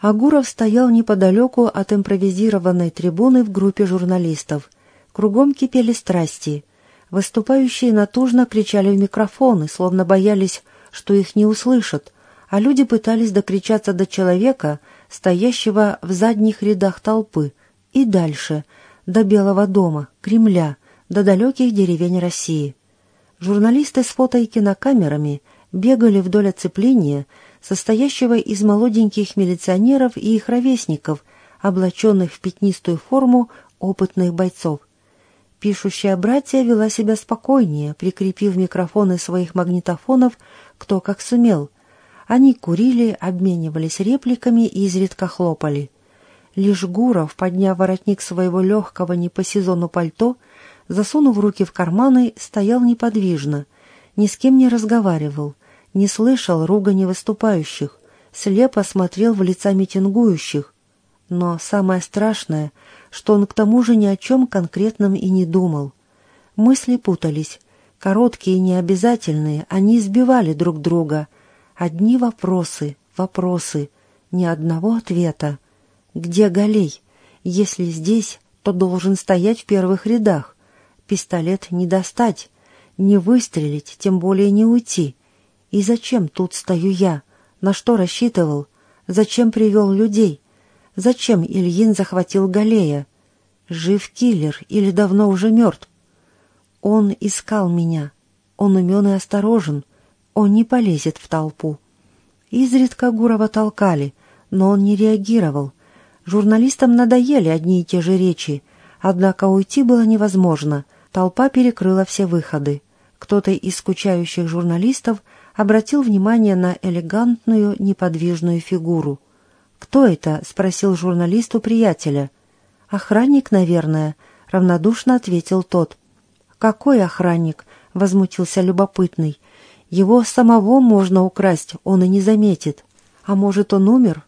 Агуров стоял неподалеку от импровизированной трибуны в группе журналистов. Кругом кипели страсти. Выступающие натужно кричали в микрофоны, словно боялись, что их не услышат, а люди пытались докричаться до человека, стоящего в задних рядах толпы, и дальше, до Белого дома, Кремля, до далеких деревень России. Журналисты с фото и кинокамерами бегали вдоль оцепления, состоящего из молоденьких милиционеров и их ровесников, облаченных в пятнистую форму опытных бойцов. Пишущая братья вела себя спокойнее, прикрепив микрофоны своих магнитофонов кто как сумел. Они курили, обменивались репликами и изредка хлопали. Лишь Гуров, подняв воротник своего легкого не по сезону пальто, засунув руки в карманы, стоял неподвижно, ни с кем не разговаривал, не слышал ругани выступающих, слепо смотрел в лица митингующих. Но самое страшное, что он к тому же ни о чем конкретном и не думал. Мысли путались, короткие и необязательные, они избивали друг друга. Одни вопросы, вопросы, ни одного ответа. Где Галей? Если здесь, то должен стоять в первых рядах. Пистолет не достать, не выстрелить, тем более не уйти. И зачем тут стою я? На что рассчитывал? Зачем привел людей? Зачем Ильин захватил Галея? Жив киллер или давно уже мертв? Он искал меня. Он умен и осторожен. Он не полезет в толпу. Изредка Гурова толкали, но он не реагировал. Журналистам надоели одни и те же речи, однако уйти было невозможно. Толпа перекрыла все выходы. Кто-то из скучающих журналистов обратил внимание на элегантную неподвижную фигуру. «Кто это?» — спросил журналист у приятеля. «Охранник, наверное», — равнодушно ответил тот. «Какой охранник?» — возмутился любопытный. «Его самого можно украсть, он и не заметит. А может, он умер?»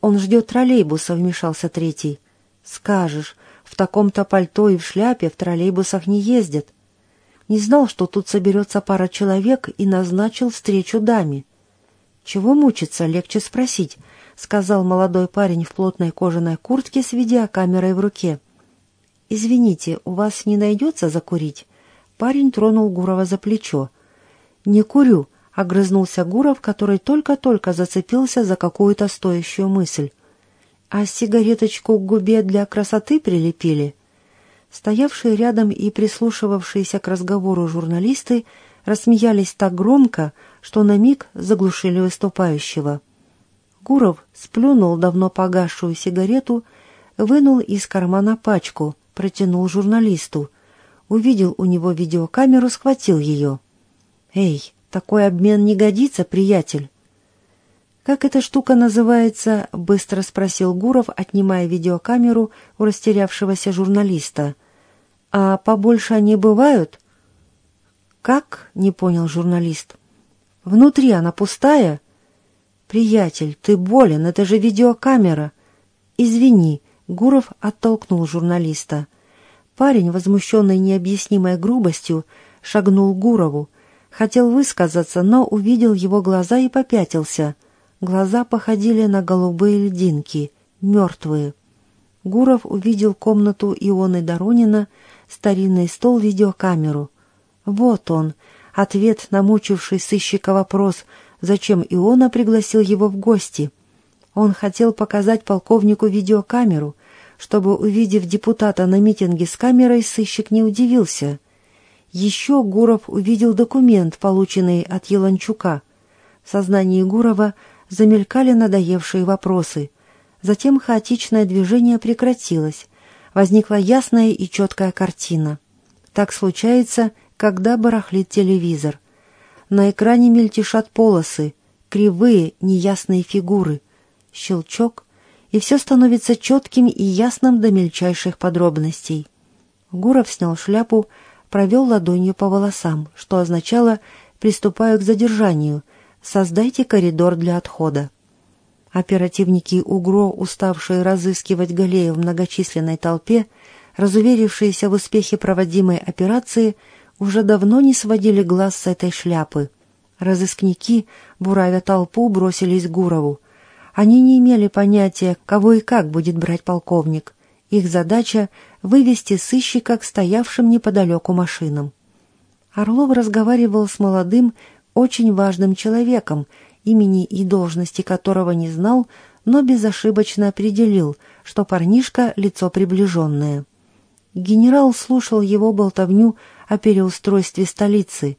«Он ждет троллейбуса», — вмешался третий. «Скажешь, в таком-то пальто и в шляпе в троллейбусах не ездят». Не знал, что тут соберется пара человек и назначил встречу даме. «Чего мучиться, легче спросить», — сказал молодой парень в плотной кожаной куртке с видеокамерой в руке. «Извините, у вас не найдется закурить?» Парень тронул Гурова за плечо. «Не курю», — огрызнулся Гуров, который только-только зацепился за какую-то стоящую мысль. «А сигареточку к губе для красоты прилепили?» Стоявшие рядом и прислушивавшиеся к разговору журналисты рассмеялись так громко, что на миг заглушили выступающего. Гуров сплюнул давно погасшую сигарету, вынул из кармана пачку, протянул журналисту. Увидел у него видеокамеру, схватил ее. «Эй, такой обмен не годится, приятель!» «Как эта штука называется?» — быстро спросил Гуров, отнимая видеокамеру у растерявшегося журналиста. «А побольше они бывают?» «Как?» — не понял журналист. «Внутри она пустая?» «Приятель, ты болен, это же видеокамера!» «Извини», — Гуров оттолкнул журналиста. Парень, возмущенный необъяснимой грубостью, шагнул Гурову. Хотел высказаться, но увидел его глаза и попятился. Глаза походили на голубые льдинки, мертвые. Гуров увидел комнату Ионы Доронина, старинный стол, видеокамеру. Вот он, ответ на мучивший сыщика вопрос, зачем Иона пригласил его в гости. Он хотел показать полковнику видеокамеру, чтобы, увидев депутата на митинге с камерой, сыщик не удивился. Еще Гуров увидел документ, полученный от Еланчука. В сознании Гурова замелькали надоевшие вопросы. Затем хаотичное движение прекратилось. Возникла ясная и четкая картина. Так случается, когда барахлит телевизор. На экране мельтешат полосы, кривые, неясные фигуры. Щелчок, и все становится четким и ясным до мельчайших подробностей. Гуров снял шляпу, провел ладонью по волосам, что означало «приступаю к задержанию», Создайте коридор для отхода. Оперативники УГРО, уставшие разыскивать Галея в многочисленной толпе, разуверившиеся в успехе проводимой операции, уже давно не сводили глаз с этой шляпы. Разыскники, буравя толпу, бросились к Гурову. Они не имели понятия, кого и как будет брать полковник. Их задача — вывести сыщика к стоявшим неподалеку машинам. Орлов разговаривал с молодым, очень важным человеком, имени и должности которого не знал, но безошибочно определил, что парнишка — лицо приближенное. Генерал слушал его болтовню о переустройстве столицы,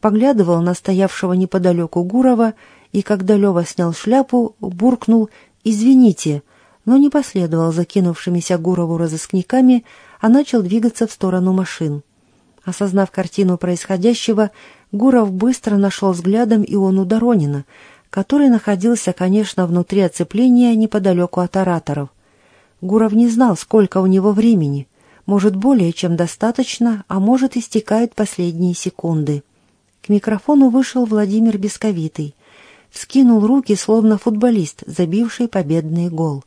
поглядывал на стоявшего неподалеку Гурова и, когда Лева снял шляпу, буркнул «Извините», но не последовал закинувшимися Гурову разыскниками, а начал двигаться в сторону машин. Осознав картину происходящего, Гуров быстро нашел взглядом Иону Доронина, который находился, конечно, внутри оцепления неподалеку от ораторов. Гуров не знал, сколько у него времени. Может, более чем достаточно, а может, истекают последние секунды. К микрофону вышел Владимир Бесковитый. Вскинул руки, словно футболист, забивший победный гол.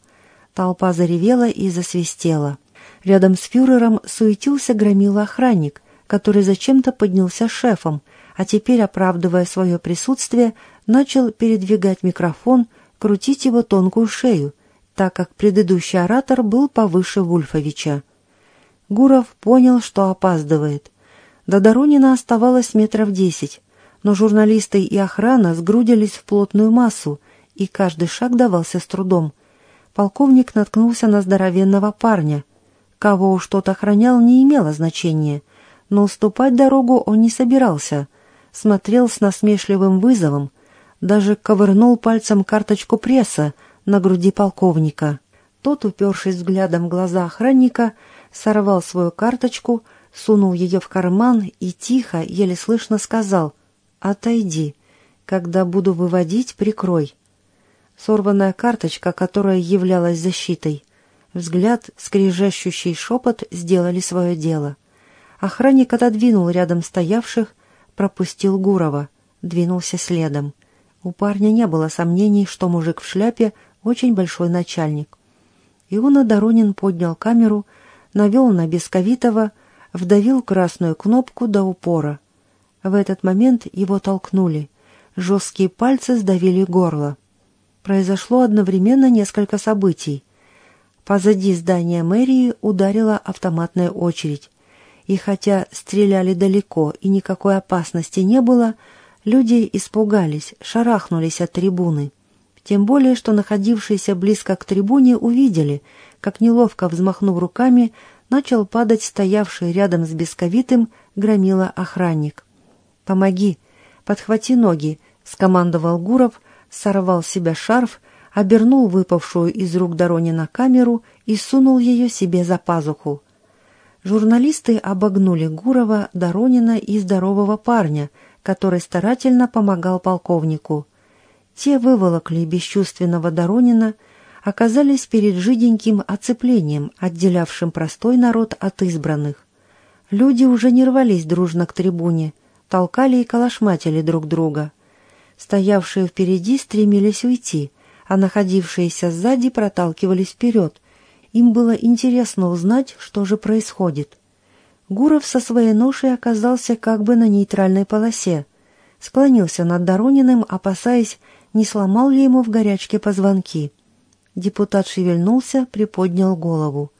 Толпа заревела и засвистела. Рядом с фюрером суетился громила охранник, который зачем-то поднялся шефом, а теперь, оправдывая свое присутствие, начал передвигать микрофон, крутить его тонкую шею, так как предыдущий оратор был повыше Вульфовича. Гуров понял, что опаздывает. До Доронина оставалось метров десять, но журналисты и охрана сгрудились в плотную массу, и каждый шаг давался с трудом. Полковник наткнулся на здоровенного парня. Кого тот охранял, не имело значения, но уступать дорогу он не собирался. Смотрел с насмешливым вызовом, даже ковырнул пальцем карточку пресса на груди полковника. Тот, упершись взглядом в глаза охранника, сорвал свою карточку, сунул ее в карман и тихо, еле слышно сказал «Отойди. Когда буду выводить, прикрой». Сорванная карточка, которая являлась защитой. Взгляд, скрежещущий шепот сделали свое дело. Охранник отодвинул рядом стоявших, пропустил Гурова, двинулся следом. У парня не было сомнений, что мужик в шляпе очень большой начальник. Иона Доронин поднял камеру, навел на Бесковитова, вдавил красную кнопку до упора. В этот момент его толкнули. Жесткие пальцы сдавили горло. Произошло одновременно несколько событий. Позади здания мэрии ударила автоматная очередь и хотя стреляли далеко и никакой опасности не было, люди испугались, шарахнулись от трибуны. Тем более, что находившиеся близко к трибуне увидели, как неловко взмахнув руками, начал падать стоявший рядом с бесковитым громила охранник. «Помоги! Подхвати ноги!» — скомандовал Гуров, сорвал с себя шарф, обернул выпавшую из рук Доронина камеру и сунул ее себе за пазуху. Журналисты обогнули Гурова, Доронина и здорового парня, который старательно помогал полковнику. Те выволокли бесчувственного Доронина, оказались перед жиденьким оцеплением, отделявшим простой народ от избранных. Люди уже не рвались дружно к трибуне, толкали и калашматили друг друга. Стоявшие впереди стремились уйти, а находившиеся сзади проталкивались вперед, им было интересно узнать, что же происходит. Гуров со своей ношей оказался как бы на нейтральной полосе. Склонился над Дорониным, опасаясь, не сломал ли ему в горячке позвонки. Депутат шевельнулся, приподнял голову.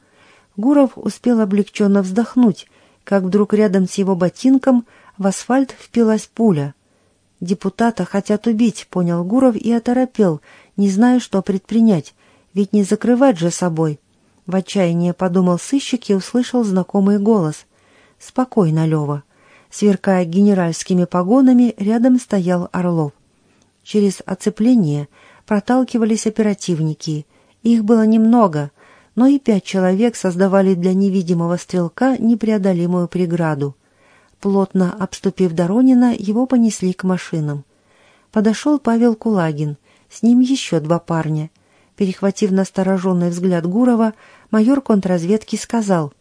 Гуров успел облегченно вздохнуть, как вдруг рядом с его ботинком в асфальт впилась пуля. «Депутата хотят убить», — понял Гуров и оторопел, не зная, что предпринять, ведь не закрывать же собой. В отчаянии подумал сыщик и услышал знакомый голос. «Спокойно, Лева». Сверкая генеральскими погонами, рядом стоял Орлов. Через оцепление проталкивались оперативники. Их было немного, но и пять человек создавали для невидимого стрелка непреодолимую преграду. Плотно обступив Доронина, его понесли к машинам. Подошел Павел Кулагин, с ним еще два парня — Перехватив настороженный взгляд Гурова, майор контрразведки сказал,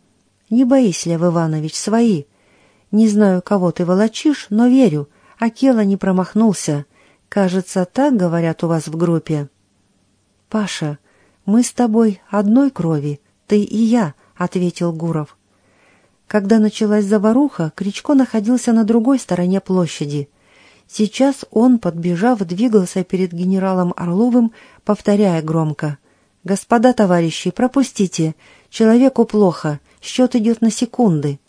«Не боись, Лев Иванович, свои. Не знаю, кого ты волочишь, но верю, Акела не промахнулся. Кажется, так говорят у вас в группе». «Паша, мы с тобой одной крови, ты и я», — ответил Гуров. Когда началась заваруха, Кричко находился на другой стороне площади. Сейчас он, подбежав, двигался перед генералом Орловым, повторяя громко. «Господа товарищи, пропустите! Человеку плохо, счет идет на секунды!»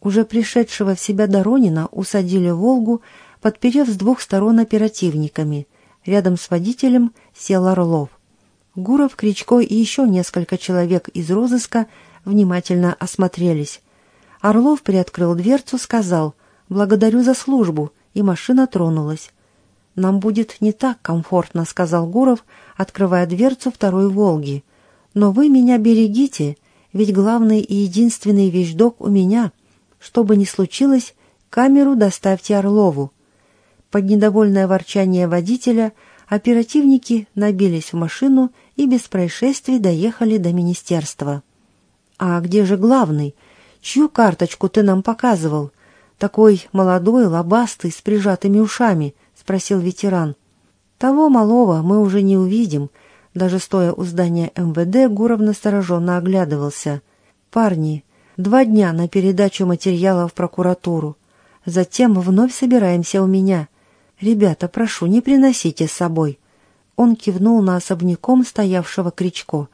Уже пришедшего в себя Доронина усадили в «Волгу», подперев с двух сторон оперативниками. Рядом с водителем сел Орлов. Гуров, Кричко и еще несколько человек из розыска внимательно осмотрелись. Орлов приоткрыл дверцу, сказал «Благодарю за службу», и машина тронулась. «Нам будет не так комфортно», — сказал Гуров, открывая дверцу второй «Волги». «Но вы меня берегите, ведь главный и единственный вещдок у меня. Что бы ни случилось, камеру доставьте Орлову». Под недовольное ворчание водителя оперативники набились в машину и без происшествий доехали до министерства. «А где же главный? Чью карточку ты нам показывал?» Такой молодой, лобастый, с прижатыми ушами?» — спросил ветеран. «Того малого мы уже не увидим». Даже стоя у здания МВД, Гуров настороженно оглядывался. «Парни, два дня на передачу материала в прокуратуру. Затем вновь собираемся у меня. Ребята, прошу, не приносите с собой». Он кивнул на особняком стоявшего Кричко.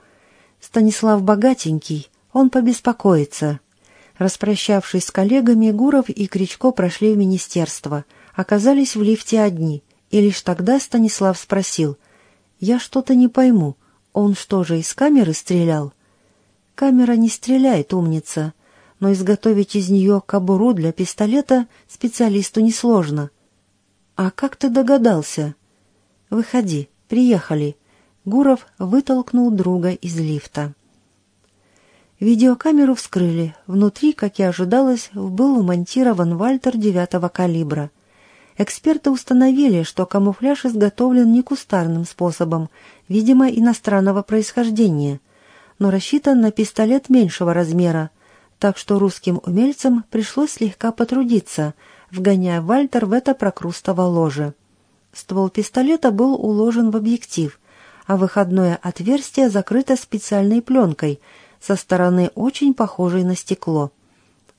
«Станислав богатенький, он побеспокоится». Распрощавшись с коллегами, Гуров и Кричко прошли в министерство, оказались в лифте одни, и лишь тогда Станислав спросил, «Я что-то не пойму, он что же, из камеры стрелял?» «Камера не стреляет, умница, но изготовить из нее кобуру для пистолета специалисту несложно». «А как ты догадался?» «Выходи, приехали». Гуров вытолкнул друга из лифта. Видеокамеру вскрыли. Внутри, как и ожидалось, был умонтирован Вальтер девятого калибра. Эксперты установили, что камуфляж изготовлен не кустарным способом, видимо, иностранного происхождения, но рассчитан на пистолет меньшего размера, так что русским умельцам пришлось слегка потрудиться, вгоняя Вальтер в это прокрустово ложе. Ствол пистолета был уложен в объектив, а выходное отверстие закрыто специальной пленкой – со стороны очень похожей на стекло.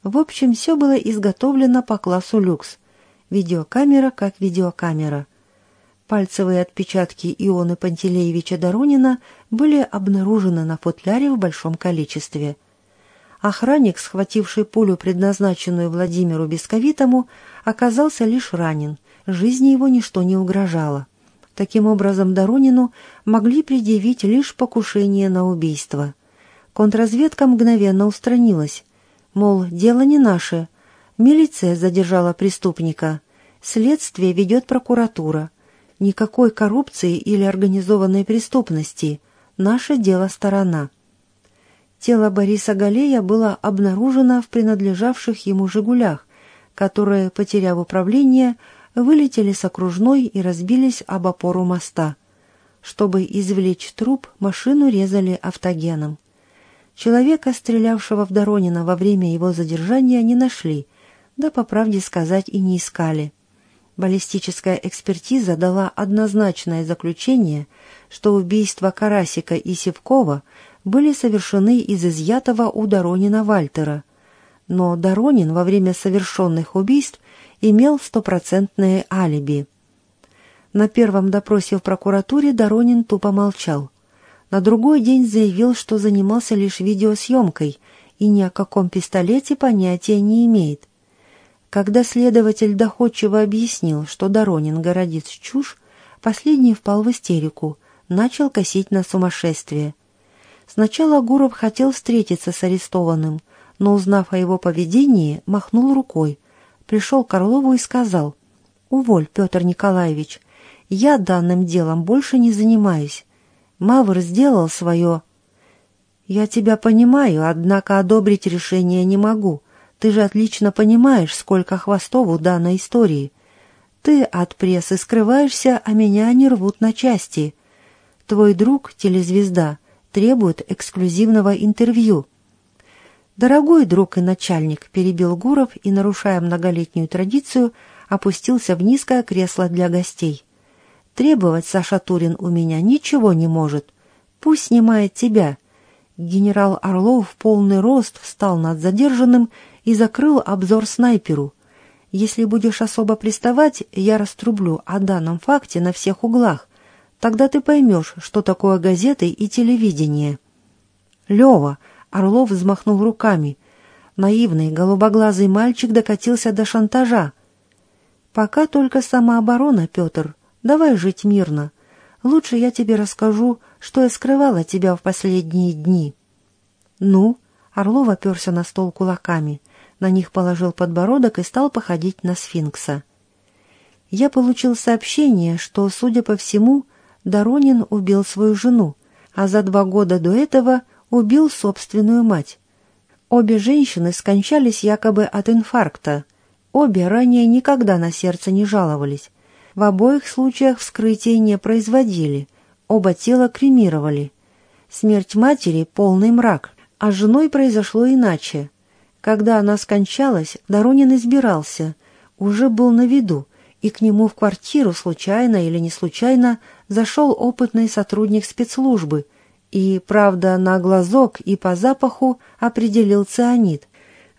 В общем, все было изготовлено по классу люкс. Видеокамера как видеокамера. Пальцевые отпечатки Ионы Пантелеевича Доронина были обнаружены на футляре в большом количестве. Охранник, схвативший пулю, предназначенную Владимиру Бесковитому, оказался лишь ранен, жизни его ничто не угрожало. Таким образом, Доронину могли предъявить лишь покушение на убийство – Контрразведка мгновенно устранилась. Мол, дело не наше. Милиция задержала преступника. Следствие ведет прокуратура. Никакой коррупции или организованной преступности. Наше дело сторона. Тело Бориса Галея было обнаружено в принадлежавших ему «Жигулях», которые, потеряв управление, вылетели с окружной и разбились об опору моста. Чтобы извлечь труп, машину резали автогеном. Человека, стрелявшего в Доронина во время его задержания, не нашли, да, по правде сказать, и не искали. Баллистическая экспертиза дала однозначное заключение, что убийства Карасика и Севкова были совершены из изъятого у Доронина Вальтера. Но Доронин во время совершенных убийств имел стопроцентное алиби. На первом допросе в прокуратуре Доронин тупо молчал. На другой день заявил, что занимался лишь видеосъемкой и ни о каком пистолете понятия не имеет. Когда следователь доходчиво объяснил, что Доронин городит чушь, последний впал в истерику, начал косить на сумасшествие. Сначала Гуров хотел встретиться с арестованным, но, узнав о его поведении, махнул рукой, пришел к Орлову и сказал, «Уволь, Петр Николаевич, я данным делом больше не занимаюсь. Мавр сделал свое. Я тебя понимаю, однако одобрить решение не могу. Ты же отлично понимаешь, сколько хвостов у данной истории. Ты от прессы скрываешься, а меня они рвут на части. Твой друг, телезвезда, требует эксклюзивного интервью. «Дорогой друг и начальник», — перебил Гуров и, нарушая многолетнюю традицию, опустился в низкое кресло для гостей. Требовать Саша Турин у меня ничего не может. Пусть снимает тебя. Генерал Орлов в полный рост встал над задержанным и закрыл обзор снайперу. Если будешь особо приставать, я раструблю о данном факте на всех углах. Тогда ты поймешь, что такое газеты и телевидение». «Лева!» — Орлов взмахнул руками. Наивный, голубоглазый мальчик докатился до шантажа. «Пока только самооборона, Петр. Давай жить мирно. Лучше я тебе расскажу, что я скрывала тебя в последние дни». «Ну?» — Орлов оперся на стол кулаками. На них положил подбородок и стал походить на сфинкса. «Я получил сообщение, что, судя по всему, Доронин убил свою жену, а за два года до этого убил собственную мать. Обе женщины скончались якобы от инфаркта. Обе ранее никогда на сердце не жаловались. В обоих случаях вскрытия не производили, оба тела кремировали. Смерть матери — полный мрак, а с женой произошло иначе. Когда она скончалась, Доронин избирался, уже был на виду, и к нему в квартиру случайно или не случайно зашел опытный сотрудник спецслужбы и, правда, на глазок и по запаху определил цианид.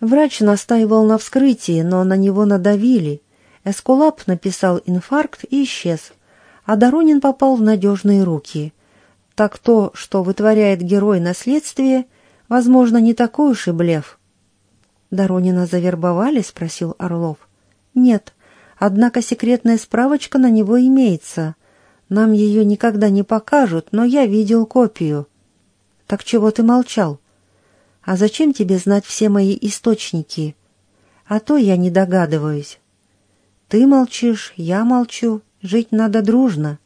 Врач настаивал на вскрытии, но на него надавили. Эскулап написал инфаркт и исчез, а Доронин попал в надежные руки. Так то, что вытворяет герой на следствии, возможно, не такой уж и блеф. «Доронина завербовали?» — спросил Орлов. «Нет, однако секретная справочка на него имеется. Нам ее никогда не покажут, но я видел копию». «Так чего ты молчал?» «А зачем тебе знать все мои источники?» «А то я не догадываюсь». «Ты молчишь, я молчу, жить надо дружно».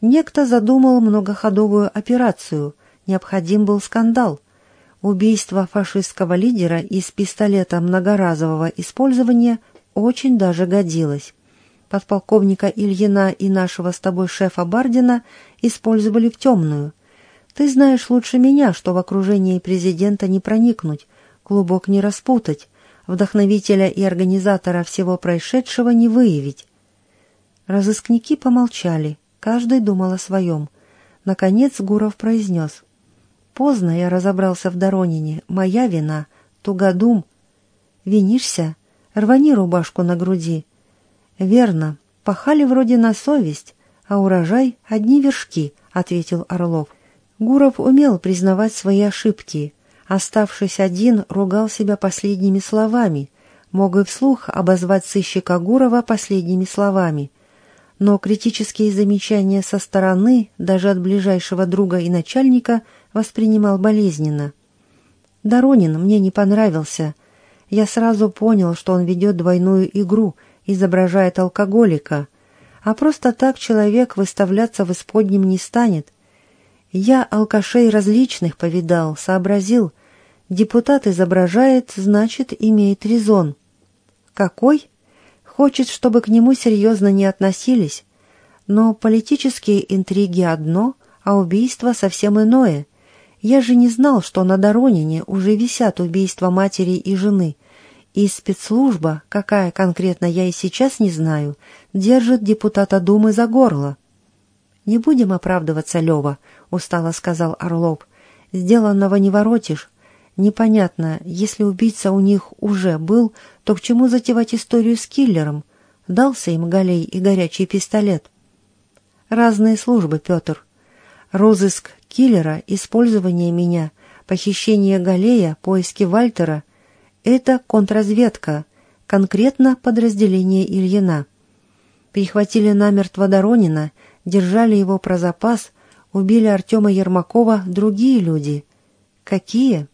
Некто задумал многоходовую операцию, необходим был скандал — Убийство фашистского лидера из пистолета многоразового использования очень даже годилось. Подполковника Ильина и нашего с тобой шефа Бардина использовали в темную. Ты знаешь лучше меня, что в окружении президента не проникнуть, клубок не распутать, вдохновителя и организатора всего происшедшего не выявить. Разыскники помолчали, каждый думал о своем. Наконец Гуров произнес — Поздно я разобрался в Доронине. Моя вина. Тугодум. Винишься? Рвани рубашку на груди. Верно. Пахали вроде на совесть, а урожай — одни вершки, — ответил Орлов. Гуров умел признавать свои ошибки. Оставшись один, ругал себя последними словами. Мог и вслух обозвать сыщика Гурова последними словами. Но критические замечания со стороны, даже от ближайшего друга и начальника — воспринимал болезненно. Доронин мне не понравился. Я сразу понял, что он ведет двойную игру, изображает алкоголика. А просто так человек выставляться в исподнем не станет. Я алкашей различных повидал, сообразил. Депутат изображает, значит, имеет резон. Какой? Хочет, чтобы к нему серьезно не относились. Но политические интриги одно, а убийство совсем иное — я же не знал, что на Доронине уже висят убийства матери и жены, и спецслужба, какая конкретно я и сейчас не знаю, держит депутата Думы за горло. «Не будем оправдываться, Лева», — устало сказал Орлов. «Сделанного не воротишь. Непонятно, если убийца у них уже был, то к чему затевать историю с киллером? Дался им Галей и горячий пистолет». «Разные службы, Петр. Розыск киллера, использование меня, похищение Галея, поиски Вальтера — это контрразведка, конкретно подразделение Ильина. Перехватили намертво Доронина, держали его про запас, убили Артема Ермакова другие люди. Какие?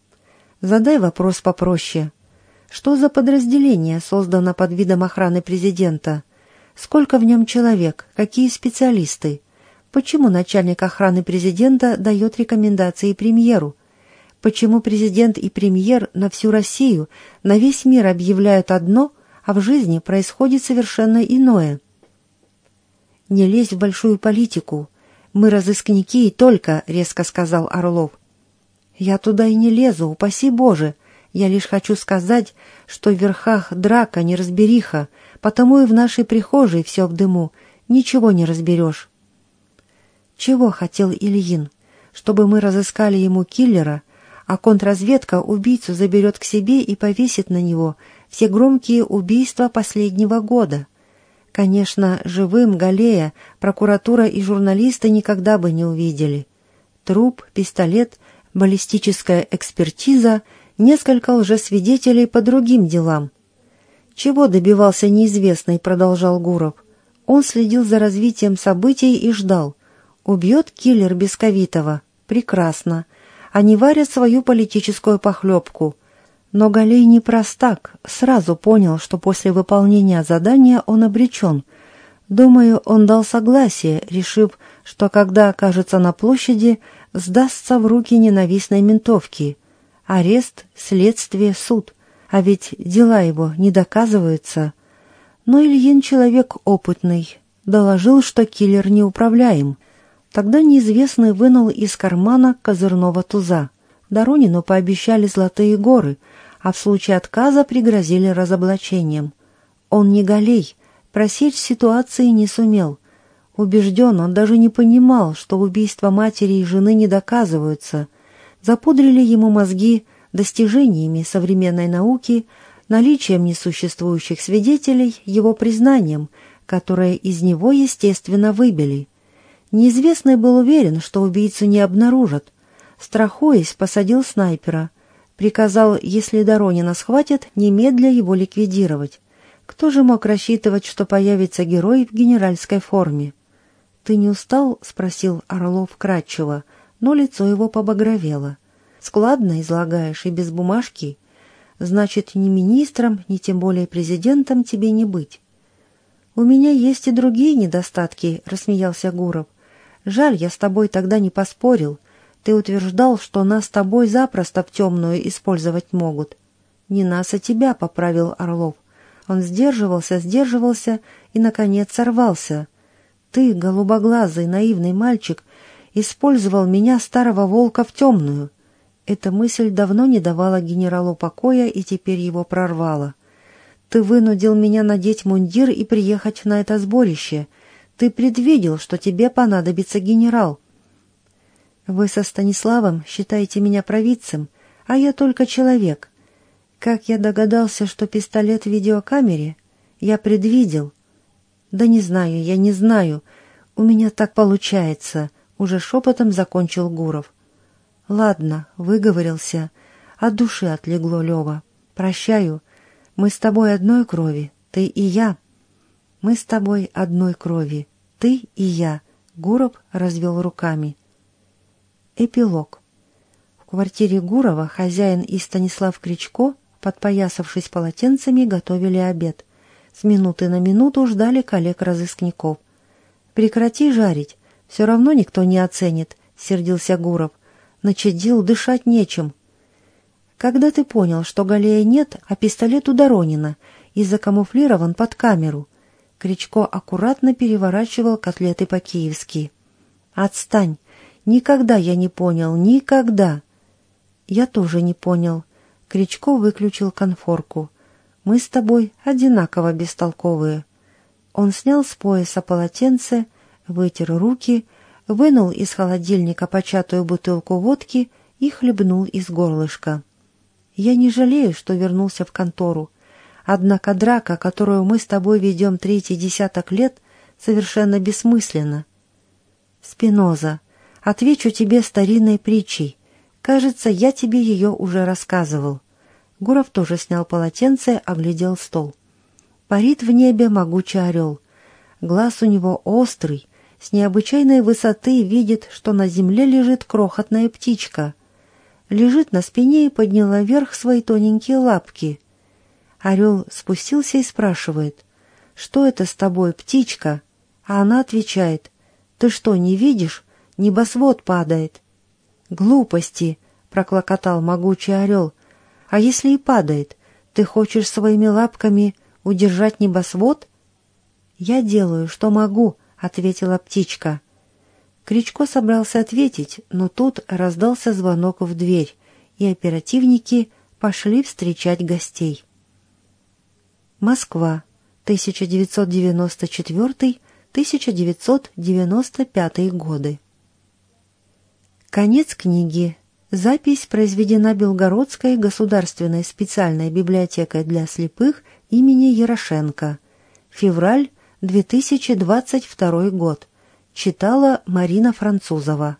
Задай вопрос попроще. Что за подразделение создано под видом охраны президента? Сколько в нем человек? Какие специалисты? Почему начальник охраны президента дает рекомендации премьеру? Почему президент и премьер на всю Россию, на весь мир объявляют одно, а в жизни происходит совершенно иное? «Не лезь в большую политику. Мы разыскники и только», — резко сказал Орлов. «Я туда и не лезу, упаси Боже. Я лишь хочу сказать, что в верхах драка, неразбериха, потому и в нашей прихожей все в дыму, ничего не разберешь». Чего хотел Ильин? Чтобы мы разыскали ему киллера, а контрразведка убийцу заберет к себе и повесит на него, все громкие убийства последнего года. Конечно, живым Галея прокуратура и журналисты никогда бы не увидели. Труп, пистолет, баллистическая экспертиза, несколько лжесвидетелей по другим делам. Чего добивался неизвестный, продолжал Гуров. Он следил за развитием событий и ждал. Убьет киллер Бесковитова? Прекрасно. Они варят свою политическую похлебку – но Галей не простак, сразу понял, что после выполнения задания он обречен. Думаю, он дал согласие, решив, что когда окажется на площади, сдастся в руки ненавистной ментовки. Арест, следствие, суд. А ведь дела его не доказываются. Но Ильин человек опытный. Доложил, что киллер неуправляем. Тогда неизвестный вынул из кармана козырного туза. Доронину пообещали золотые горы — а в случае отказа пригрозили разоблачением. Он не Галей, просечь ситуации не сумел. Убежден, он даже не понимал, что убийства матери и жены не доказываются. Запудрили ему мозги достижениями современной науки, наличием несуществующих свидетелей, его признанием, которое из него, естественно, выбили. Неизвестный был уверен, что убийцу не обнаружат. Страхуясь, посадил снайпера. Приказал, если Доронина схватят, немедля его ликвидировать. Кто же мог рассчитывать, что появится герой в генеральской форме? «Ты не устал?» — спросил Орлов кратчево, но лицо его побагровело. «Складно излагаешь и без бумажки. Значит, ни министром, ни тем более президентом тебе не быть». «У меня есть и другие недостатки», — рассмеялся Гуров. «Жаль, я с тобой тогда не поспорил. Ты утверждал, что нас с тобой запросто в темную использовать могут. Не нас, а тебя, — поправил Орлов. Он сдерживался, сдерживался и, наконец, сорвался. Ты, голубоглазый, наивный мальчик, использовал меня, старого волка, в темную. Эта мысль давно не давала генералу покоя и теперь его прорвала. Ты вынудил меня надеть мундир и приехать на это сборище. Ты предвидел, что тебе понадобится генерал. Вы со Станиславом считаете меня провидцем, а я только человек. Как я догадался, что пистолет в видеокамере? Я предвидел. Да не знаю, я не знаю. У меня так получается, уже шепотом закончил Гуров. Ладно, выговорился. От души отлегло Лева. Прощаю. Мы с тобой одной крови, ты и я. Мы с тобой одной крови, ты и я. Гуров развел руками. Эпилог. В квартире Гурова хозяин и Станислав Кричко, подпоясавшись полотенцами, готовили обед. С минуты на минуту ждали коллег-разыскников. «Прекрати жарить, все равно никто не оценит», — сердился Гуров. «Начадил, дышать нечем». «Когда ты понял, что Галея нет, а пистолет у Доронина и закамуфлирован под камеру?» Кричко аккуратно переворачивал котлеты по-киевски. «Отстань!» Никогда я не понял, никогда. Я тоже не понял. Кричко выключил конфорку. Мы с тобой одинаково бестолковые. Он снял с пояса полотенце, вытер руки, вынул из холодильника початую бутылку водки и хлебнул из горлышка. Я не жалею, что вернулся в контору. Однако драка, которую мы с тобой ведем третий десяток лет, совершенно бессмысленна. Спиноза, Отвечу тебе старинной притчей. Кажется, я тебе ее уже рассказывал. Гуров тоже снял полотенце, оглядел стол. Парит в небе могучий орел. Глаз у него острый, с необычайной высоты видит, что на земле лежит крохотная птичка. Лежит на спине и подняла вверх свои тоненькие лапки. Орел спустился и спрашивает, «Что это с тобой, птичка?» А она отвечает, «Ты что, не видишь? Небосвод падает. Глупости, проклокотал могучий орел. А если и падает, ты хочешь своими лапками удержать небосвод? Я делаю, что могу, ответила птичка. Кричко собрался ответить, но тут раздался звонок в дверь, и оперативники пошли встречать гостей. Москва, 1994-1995 годы. Конец книги. Запись произведена Белгородской государственной специальной библиотекой для слепых имени Ярошенко. Февраль 2022 год. Читала Марина Французова.